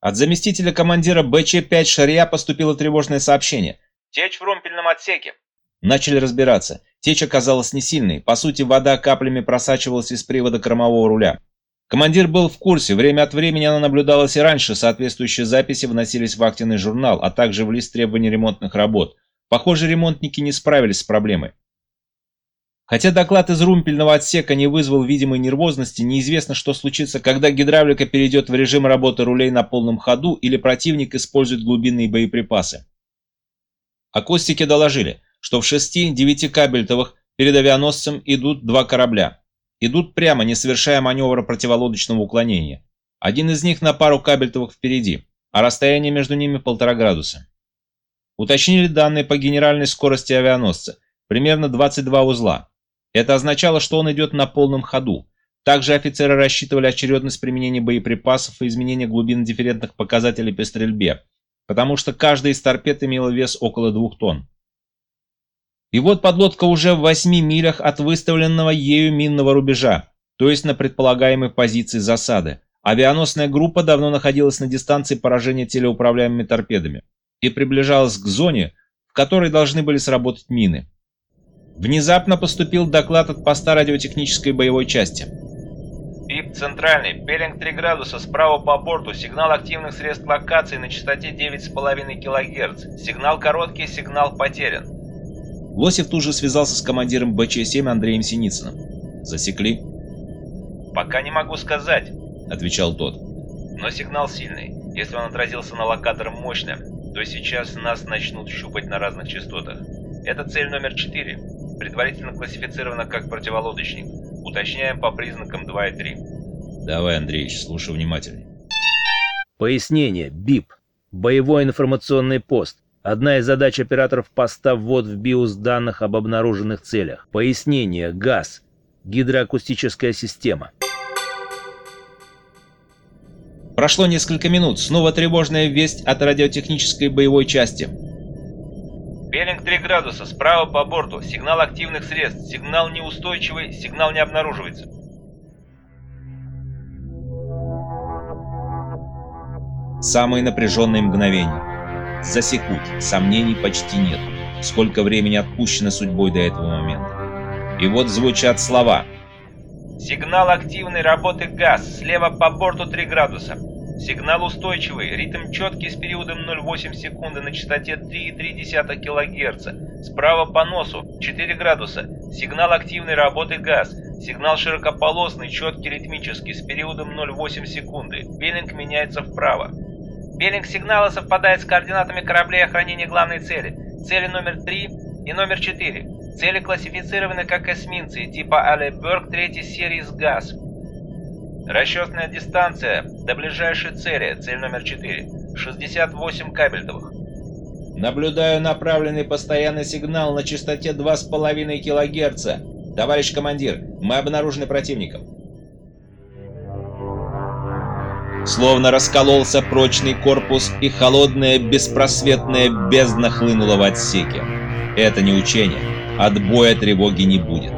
От заместителя командира БЧ-5 Шарья поступило тревожное сообщение. «Течь в румпельном отсеке». Начали разбираться. Течь оказалась не сильной. По сути, вода каплями просачивалась из привода кормового руля. Командир был в курсе, время от времени она наблюдалась и раньше, соответствующие записи вносились в активный журнал, а также в лист требований ремонтных работ. Похоже, ремонтники не справились с проблемой. Хотя доклад из румпельного отсека не вызвал видимой нервозности, неизвестно, что случится, когда гидравлика перейдет в режим работы рулей на полном ходу или противник использует глубинные боеприпасы. Акустики доложили, что в 6-9 кабельтовых перед авианосцем идут два корабля. Идут прямо, не совершая маневра противолодочного уклонения. Один из них на пару кабельтовых впереди, а расстояние между ними полтора градуса. Уточнили данные по генеральной скорости авианосца, примерно 22 узла. Это означало, что он идет на полном ходу. Также офицеры рассчитывали очередность применения боеприпасов и изменения глубин дифферентных показателей при стрельбе, потому что каждая из торпед имела вес около двух тонн. И вот подлодка уже в 8 милях от выставленного ею минного рубежа, то есть на предполагаемой позиции засады. Авианосная группа давно находилась на дистанции поражения телеуправляемыми торпедами и приближалась к зоне, в которой должны были сработать мины. Внезапно поступил доклад от поста радиотехнической боевой части. ПИП центральный, пелинг 3 градуса, справа по борту, сигнал активных средств локации на частоте 9,5 кГц. Сигнал короткий, сигнал потерян. Лосев тут же связался с командиром БЧ-7 Андреем Синицыным. «Засекли?» «Пока не могу сказать», — отвечал тот. «Но сигнал сильный. Если он отразился на локатор мощно, то сейчас нас начнут щупать на разных частотах. Это цель номер 4. Предварительно классифицирована как противолодочник. Уточняем по признакам 2 и 3». «Давай, Андреевич, слушай внимательней». Пояснение. БИП. Боевой информационный пост. Одна из задач операторов поста ввод в БИОС данных об обнаруженных целях. Пояснение. ГАЗ. Гидроакустическая система. Прошло несколько минут. Снова тревожная весть от радиотехнической боевой части. Беллинг 3 градуса, справа по борту. Сигнал активных средств. Сигнал неустойчивый, сигнал не обнаруживается. Самые напряженные мгновения. Засекут, сомнений почти нет. Сколько времени отпущено судьбой до этого момента. И вот звучат слова. Сигнал активной работы газ, слева по борту 3 градуса. Сигнал устойчивый, ритм четкий с периодом 0,8 секунды на частоте 3,3 кГц. Справа по носу 4 градуса. Сигнал активной работы газ. Сигнал широкополосный, четкий, ритмический с периодом 0,8 секунды. Биллинг меняется вправо. Беллинг сигнала совпадает с координатами кораблей охранения главной цели. Цели номер 3 и номер 4. Цели классифицированы как эсминцы типа Алеберг третьей серии с ГАЗ. Расчетная дистанция до ближайшей цели, цель номер 4, 68 кабельтовых. Наблюдаю направленный постоянный сигнал на частоте 2,5 кГц. Товарищ командир, мы обнаружены противником. Словно раскололся прочный корпус, и холодная беспросветная бездна хлынула в отсеке. Это не учение. Отбоя тревоги не будет.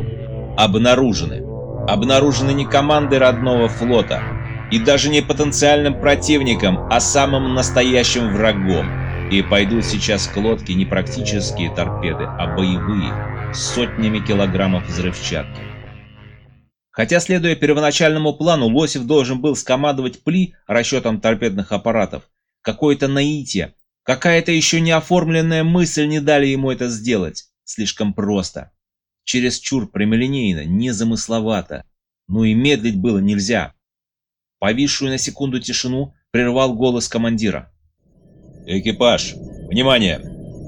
Обнаружены. Обнаружены не команды родного флота, и даже не потенциальным противником, а самым настоящим врагом. И пойдут сейчас к лодке не практические торпеды, а боевые, с сотнями килограммов взрывчатки. Хотя, следуя первоначальному плану, Лосев должен был скомандовать ПЛИ расчетом торпедных аппаратов. Какое-то наитие, какая-то еще не оформленная мысль не дали ему это сделать. Слишком просто. Чересчур прямолинейно, незамысловато. Ну и медлить было нельзя. Повисшую на секунду тишину прервал голос командира. «Экипаж! Внимание!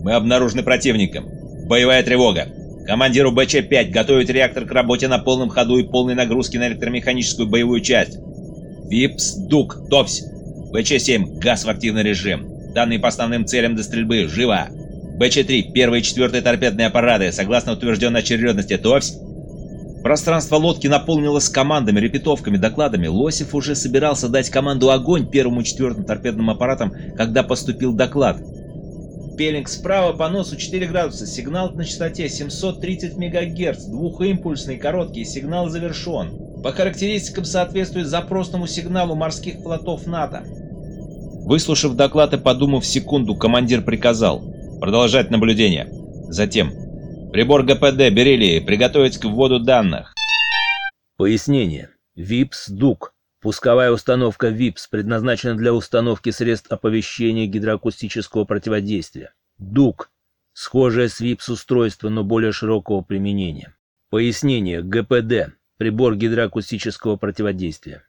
Мы обнаружены противником! Боевая тревога! Командиру БЧ-5 готовить реактор к работе на полном ходу и полной нагрузке на электромеханическую боевую часть. ВИПС, ДУК, ТОВС. БЧ-7, газ в активный режим. Данные по основным целям до стрельбы. Живо! БЧ-3, первые и четвертые торпедные аппараты, согласно утвержденной очередности. ТОВС. Пространство лодки наполнилось командами, репетовками, докладами. Лосев уже собирался дать команду «Огонь» первому и четвертым торпедным аппаратам, когда поступил доклад. Пелинг справа по носу 4 градуса, сигнал на частоте 730 МГц, двухимпульсный короткий, сигнал завершен. По характеристикам соответствует запросному сигналу морских флотов НАТО. Выслушав доклад и подумав секунду, командир приказал продолжать наблюдение. Затем прибор ГПД Бериллии приготовить к вводу данных. Пояснение. ВИПС ДУК. Пусковая установка ВИПС предназначена для установки средств оповещения гидроакустического противодействия. ДУК. Схожее с ВИПС устройство, но более широкого применения. Пояснение. ГПД. Прибор гидроакустического противодействия.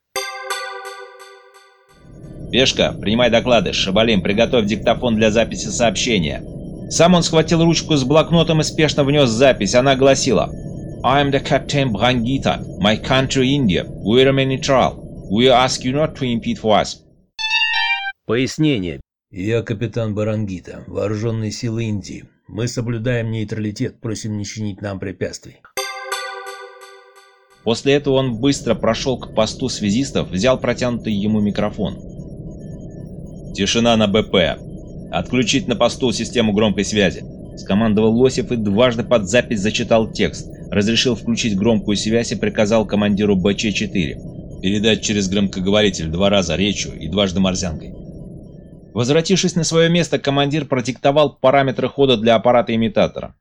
Пешка, принимай доклады. Шабалим, приготовь диктофон для записи сообщения. Сам он схватил ручку с блокнотом и спешно внес запись. Она гласила I am the Captain Brangita. My country India. We remain neutral. We ask you not to impede for us. Пояснение. Я капитан Барангита, вооруженные силы Индии. Мы соблюдаем нейтралитет, просим не чинить нам препятствий. После этого он быстро прошел к посту связистов, взял протянутый ему микрофон. «Тишина на БП. Отключить на посту систему громкой связи», — скомандовал Лосев и дважды под запись зачитал текст, разрешил включить громкую связь и приказал командиру БЧ-4 передать через громкоговоритель два раза речью и дважды морзянкой. Возвратившись на свое место, командир продиктовал параметры хода для аппарата-имитатора.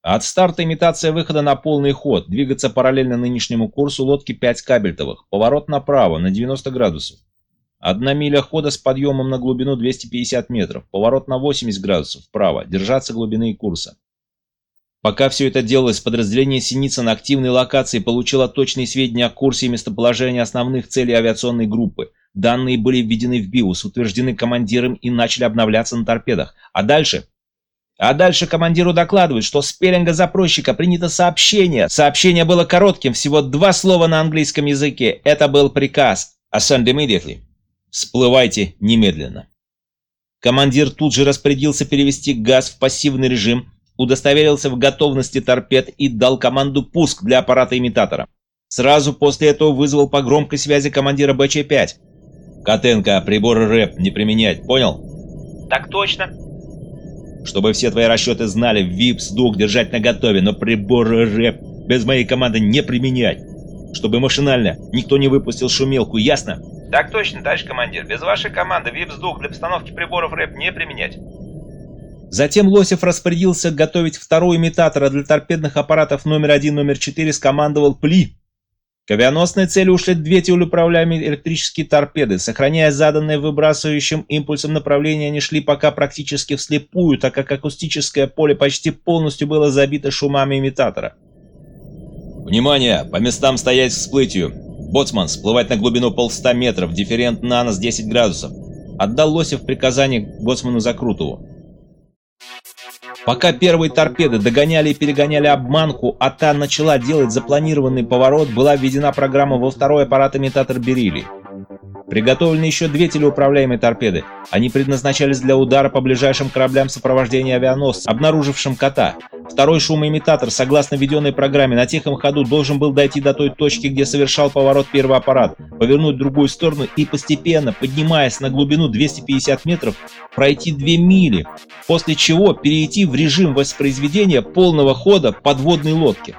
От старта имитация выхода на полный ход, двигаться параллельно нынешнему курсу лодки 5 кабельтовых, поворот направо на 90 градусов. Одна миля хода с подъемом на глубину 250 метров, поворот на 80 градусов вправо, держаться глубины и курса. Пока все это делалось, подразделение Синицын активной локации получило точные сведения о курсе и местоположении основных целей авиационной группы. Данные были введены в БИУС, утверждены командиром и начали обновляться на торпедах. А дальше а дальше командиру докладывают, что с пеленга запросчика принято сообщение. Сообщение было коротким, всего два слова на английском языке. Это был приказ. Ascend immediately. Всплывайте немедленно. Командир тут же распорядился перевести газ в пассивный режим, удостоверился в готовности торпед и дал команду «Пуск» для аппарата-имитатора. Сразу после этого вызвал по громкой связи командира БЧ-5. «Котенко, приборы РЭП не применять, понял?» «Так точно», чтобы все твои расчеты знали, ВИП, дух держать наготове, но приборы рэп без моей команды не применять. Чтобы машинально никто не выпустил шумелку, ясно? Так точно, товарищ командир. Без вашей команды ВИП дух для постановки приборов рэп не применять. Затем Лосев распорядился готовить второй имитатора для торпедных аппаратов номер один, номер четыре, скомандовал «Пли». К авианосной цели ушли две телеуправляемые электрические торпеды. Сохраняя заданное выбрасывающим импульсом направление, они шли пока практически вслепую, так как акустическое поле почти полностью было забито шумами имитатора. «Внимание! По местам стоять всплытию! Боцман, всплывать на глубину полста метров, дифферент на нос 10 градусов!» Отдал Лосев приказание Боцману Закрутову. Пока первые торпеды догоняли и перегоняли обманку, а та начала делать запланированный поворот, была введена программа во второй аппарат-имитатор Берилли. Приготовлены еще две телеуправляемые торпеды. Они предназначались для удара по ближайшим кораблям сопровождения авианосца, обнаружившим кота. Второй шумоимитатор, согласно введенной программе, на тихом ходу должен был дойти до той точки, где совершал поворот первый аппарат, повернуть в другую сторону и постепенно, поднимаясь на глубину 250 метров, пройти 2 мили, после чего перейти в режим воспроизведения полного хода подводной лодки.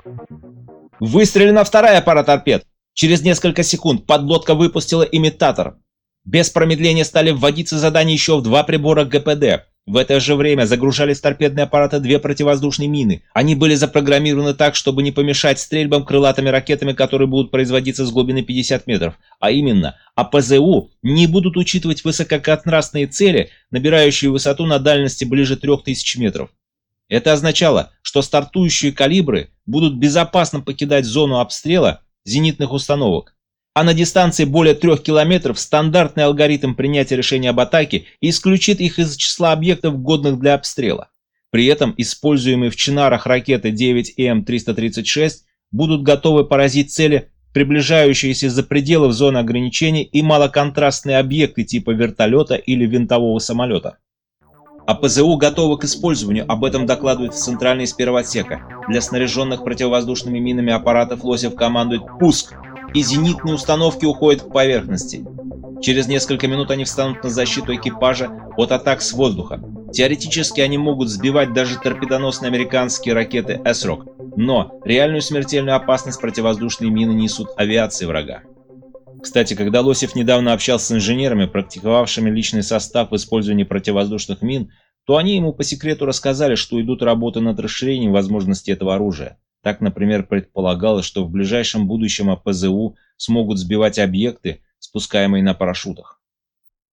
Выстрелена вторая пара торпед. Через несколько секунд подлодка выпустила имитатор. Без промедления стали вводиться задания еще в два прибора ГПД. В это же время загружались торпедные аппараты две противовоздушные мины. Они были запрограммированы так, чтобы не помешать стрельбам крылатыми ракетами, которые будут производиться с глубины 50 метров. А именно, АПЗУ не будут учитывать высококонтрастные цели, набирающие высоту на дальности ближе 3000 метров. Это означало, что стартующие калибры будут безопасно покидать зону обстрела зенитных установок. А на дистанции более 3 километров стандартный алгоритм принятия решения об атаке исключит их из числа объектов, годных для обстрела. При этом используемые в Чинарах ракеты 9М336 будут готовы поразить цели, приближающиеся за пределы зоны ограничений и малоконтрастные объекты типа вертолета или винтового самолета. А ПЗУ готовы к использованию, об этом докладывают в центральной из. Для снаряженных противовоздушными минами аппаратов Лосев командует «Пуск!» И зенитные установки уходят к поверхности. Через несколько минут они встанут на защиту экипажа от атак с воздуха. Теоретически они могут сбивать даже торпедоносные американские ракеты «Эсрок», но реальную смертельную опасность противовоздушные мины несут авиации врага. Кстати, когда Лосев недавно общался с инженерами, практиковавшими личный состав в использовании противовоздушных мин, то они ему по секрету рассказали, что идут работы над расширением возможностей этого оружия. Так, например, предполагалось, что в ближайшем будущем АПЗУ смогут сбивать объекты, спускаемые на парашютах.